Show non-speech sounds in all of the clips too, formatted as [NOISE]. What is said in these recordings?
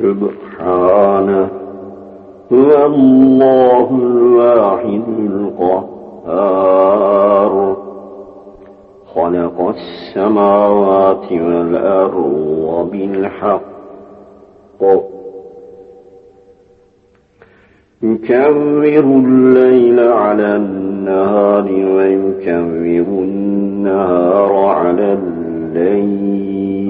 سبحانه هو الله الواحد القهار. خلق السماوات والأرض بالحق. يكرر الليل على النهار ويكرر النهار على الليل.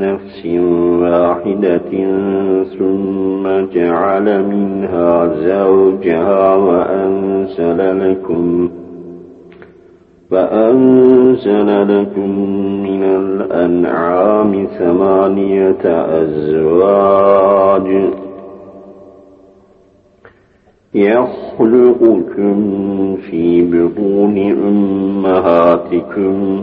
نفس واحدة ثم جعل منها زوجها وأنزل لكم فأنزل لكم من الأنعام ثمانية أزواج يخلقكم في بطون أمهاتكم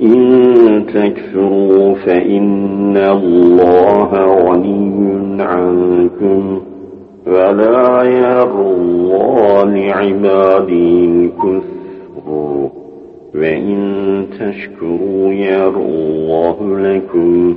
إن تكفروا فإن الله غني عنكم ولا يرضى لعباده الكفر. وإن تشكروا يرضاه لكم.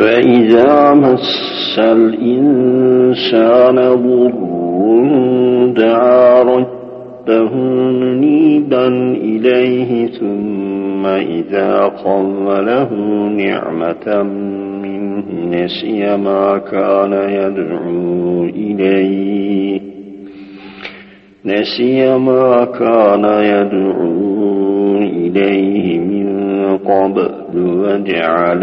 وإذا مس الإنسان ضر دعا ربه منيبا إليه ثم إذا قوله نعمة منه نسي ما كان يدعو إليه نسي ما كان يدعو إليه من قبل وجعل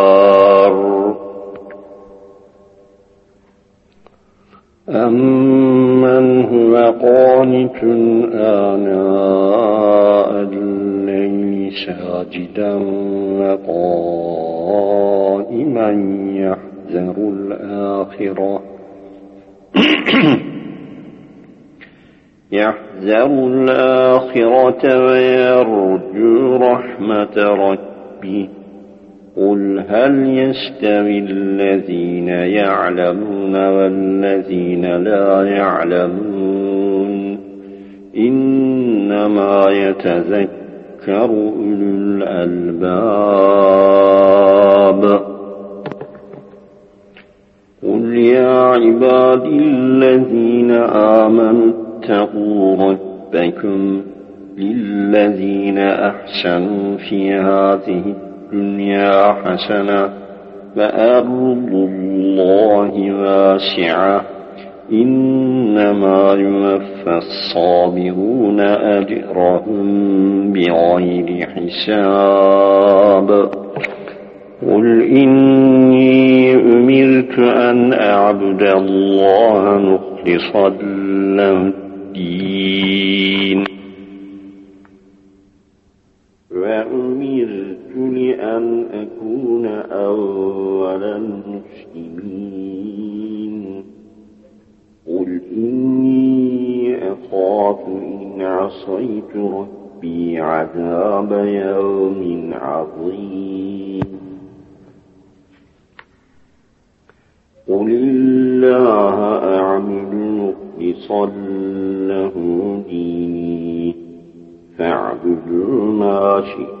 أمن هو قانت آناء الليل ساجدا وقائما يحذر الآخرة [CLEARS THROAT] يحذر الآخرة ويرجو رحمة ربه قل هل يستوي الذين يعلمون والذين لا يعلمون إنما يتذكر أولو الألباب قل يا عبادي الذين آمنوا اتقوا ربكم للذين أحسنوا في هذه الدنيا حسنة فأرض الله واسعة. إنما يوفى الصابرون أجرهم بغير حساب. قل إني أمرت أن أعبد الله مخلصا له الدين. وأمرت لأن أكون أول المسلمين قل إني أخاف إن عصيت ربي عذاب يوم عظيم قل الله أعبد مخلصا له ديني فاعبدوا ما شئتم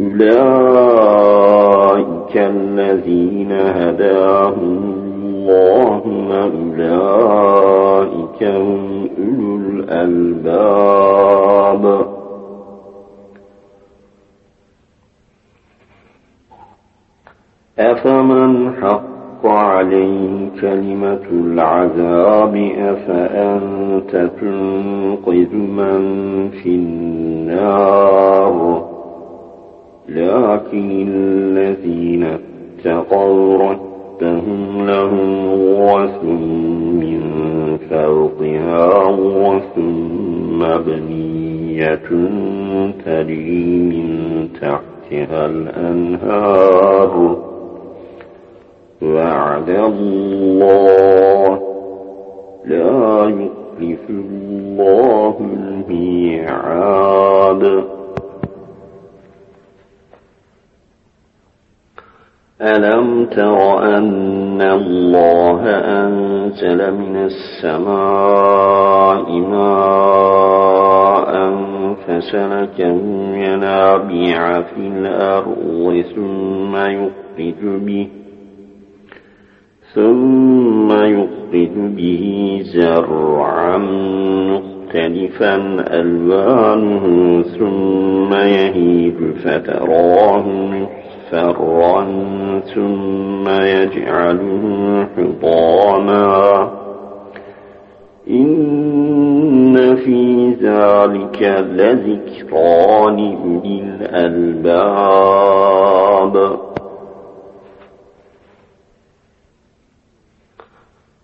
أولئك الذين هداهم الله أولئك هم أولو الألباب. أفمن حق عليه كلمة العذاب؟ أفأنت تنقذ من في النار؟ لكن الذين اتقوا ربهم لهم غرف من فوقها غرف مبنية تري من تحتها الأنهار. وعد الله لا يخلف الله الميعاد. ألم تر أن الله أنزل من السماء ماء فسلكه ينابيع في الأرض ثم يخرج به ثم يخرج به زرعا مختلفا ألوانه ثم يهيج فتراه مصفرا ثم يجعله حطاما. إن في ذلك لذكرى لأولي الألباب.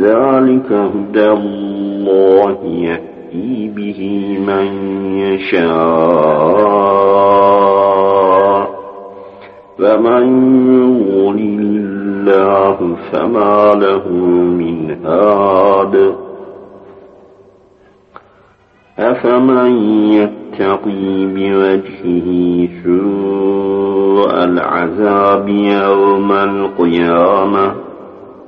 ذلك هدى الله يهدي به من يشاء فمن يضلل الله فما له من هاد أفمن يتقي بوجهه سوء العذاب يوم القيامة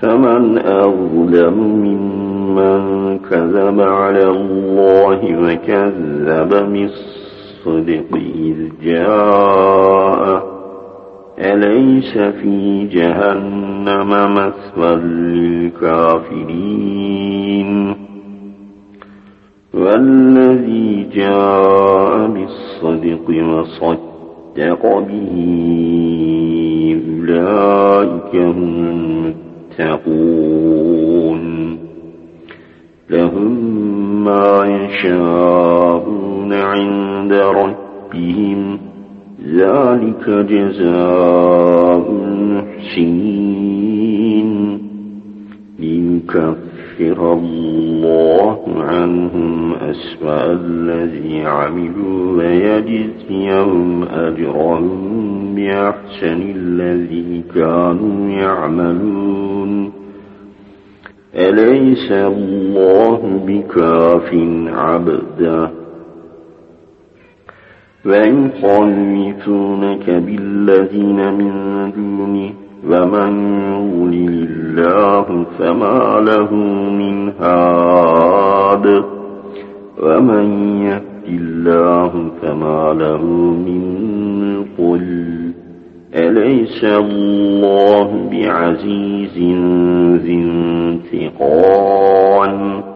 فمن أظلم ممن كذب على الله وكذب مصر الصدق إذ جاء. أليس في جهنم مثوى للكافرين؟ والذي جاء بالصدق وصدق به أولئك هم المتقون. لهم ما يشاءون عند ربهم. ذلك جزاء المحسنين. ليكفر الله عنهم أسوأ الذي عملوا ويجزيهم أجرهم بأحسن الذي كانوا يعملون. أليس الله بكاف عبدا ويخلفونك بالذين من دونه ومن يولي الله فما له من هاد. ومن يهد الله فما له من قل. أليس الله بعزيز ذي انتقام؟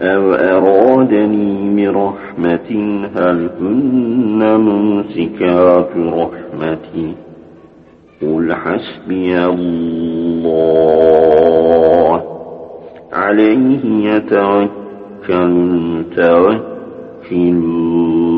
أو أرادني برحمة هل هن ممسكات رحمتي؟ قل حسبي الله عليه يتوكل المتوكلون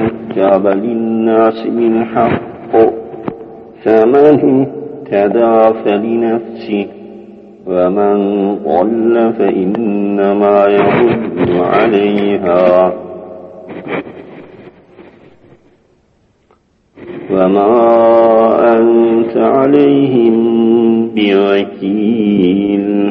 الكتاب للناس بالحق. فمن اهتدى فلنفسه ومن ضل فإنما يضل عليها. وما أنت عليهم بوكيل.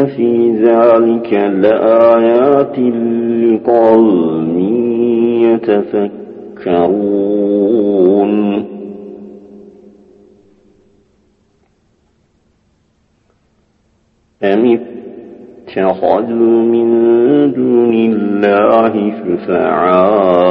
إن في ذلك لآيات لقوم يتفكرون. أم اتخذوا من دون الله شفعاء؟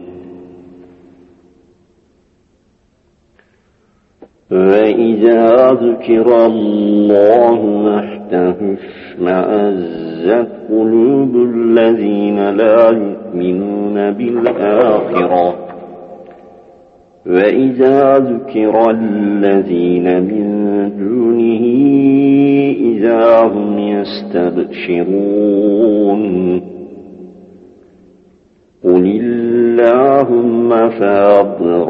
وإذا ذكر الله وحده اشمأزت قلوب الذين لا يؤمنون بالآخرة وإذا ذكر الذين من دونه إذا هم يستبشرون قل اللهم فاضر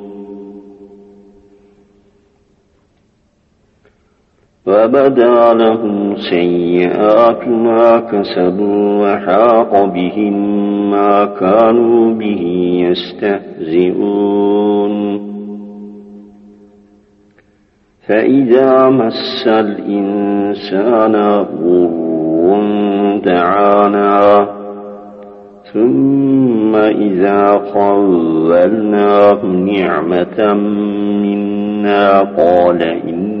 وبدأ لهم سيئات ما كسبوا وحاق بهم ما كانوا به يستهزئون. فإذا مس الإنسان ضر دعانا ثم إذا قولناه نعمة منا قال إن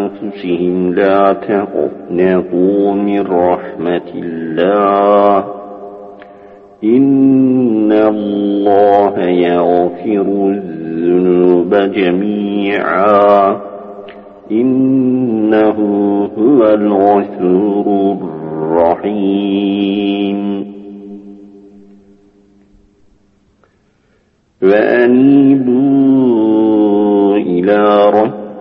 أنفسهم لا تقنطوا من رحمة الله. إن الله يغفر الذنوب جميعا. إنه هو الغفور الرحيم. وأنيبوا إلى ربكم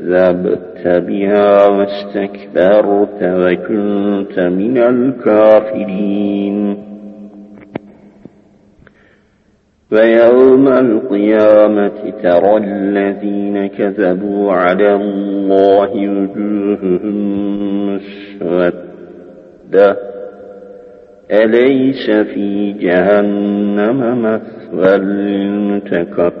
فكذبت بها واستكبرت وكنت من الكافرين. ويوم القيامة ترى الذين كذبوا على الله وجوههم مسودة أليس في جهنم مثوى للمتكبرين؟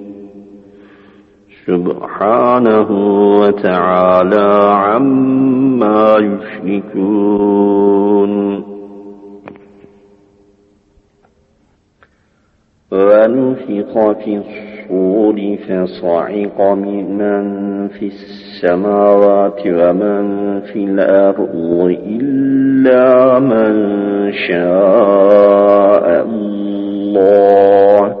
سبحانه وتعالى عما يشركون. ونفخ في الصور فصعق من في السماوات ومن في الأرض إلا من شاء الله.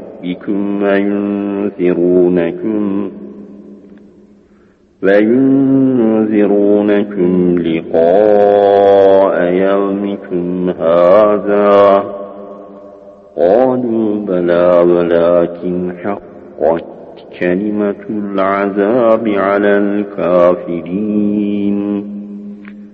ربكم وينذرونكم وينذرونكم لقاء يومكم هذا. قالوا بلى ولكن حقت كلمة العذاب على الكافرين.